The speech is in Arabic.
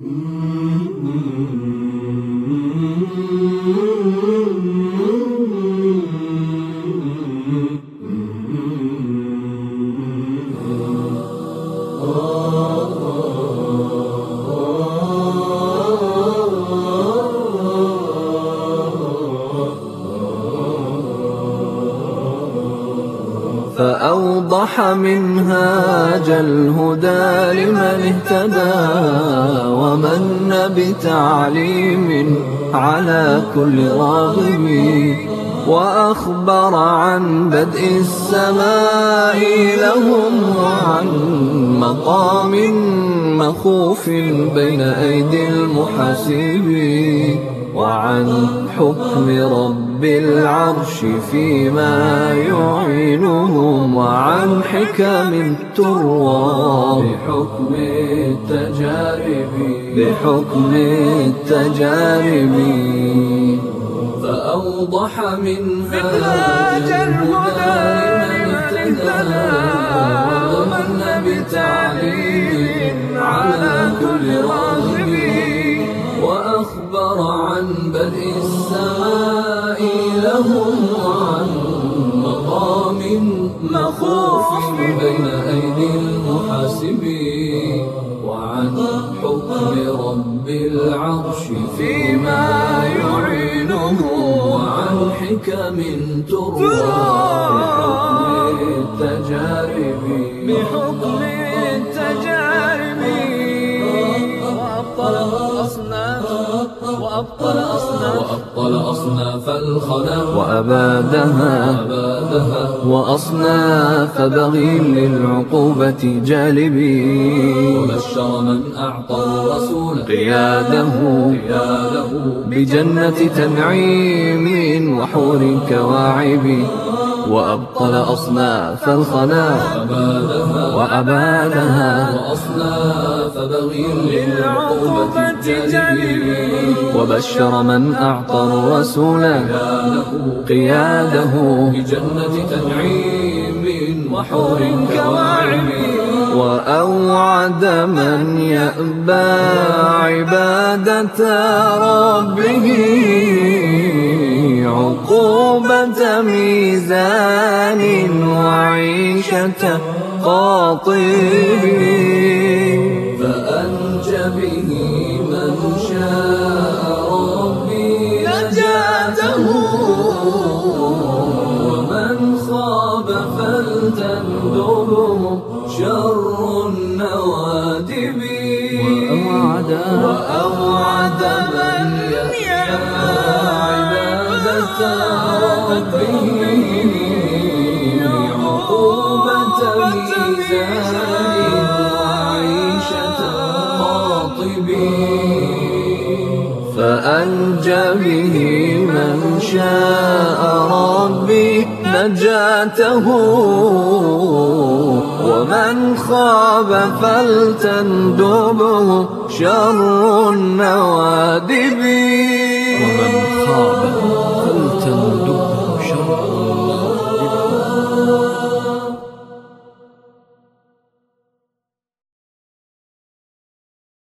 Mm-hmm. فأوضح منهاج الهدى لمن اهتدى ومن بتعليم على كل راغب وأخبر عن بدء السماء لهم وعن مقام مخوف بين أيدي المحاسبين وعن حكم رب العرش فيما يعينهم وعن حكم تروى بحكم التجارب. بحكم التجارب. فأوضح منهاج الهدى لمن اهتدى ومن بتعليم على كل راغب وأخبر عن بدء السماء لهم وعن مقام مخوف بين أيدي المحاسبين وعن حكم رب العرش فيما يعينه وعن حكم تروى بحكم التجارب. بحكم التجارب. وأبطل الأصناف وأبطل أصناف. وأبطل أصناف الخلا وأبادها. وأصناف بغي للعقوبة جالبي. وبشر من أعطى الرسول قياده. بجنة تنعيم وحور كواعب وأبطل أصناف الخلا وأبادها وأصناف بغي للعقوبة جالبي وبشر من أعطى الرسول قياده بجنة تنعيم وحور كواعب وأوعد من يأبى عبادة ربه عقوبة ميزان وعيشة قاطب فأنجى به من شاء ربي نجاته. ومن خاب فلتندبه شر النوادب وأوعد وأوعد من يخشى عبادة ربه. عقوبة ميزان وعيشة قاطب فأنجى به من شاء ربي نجاته ومن خاب فلتندبه شر النوادب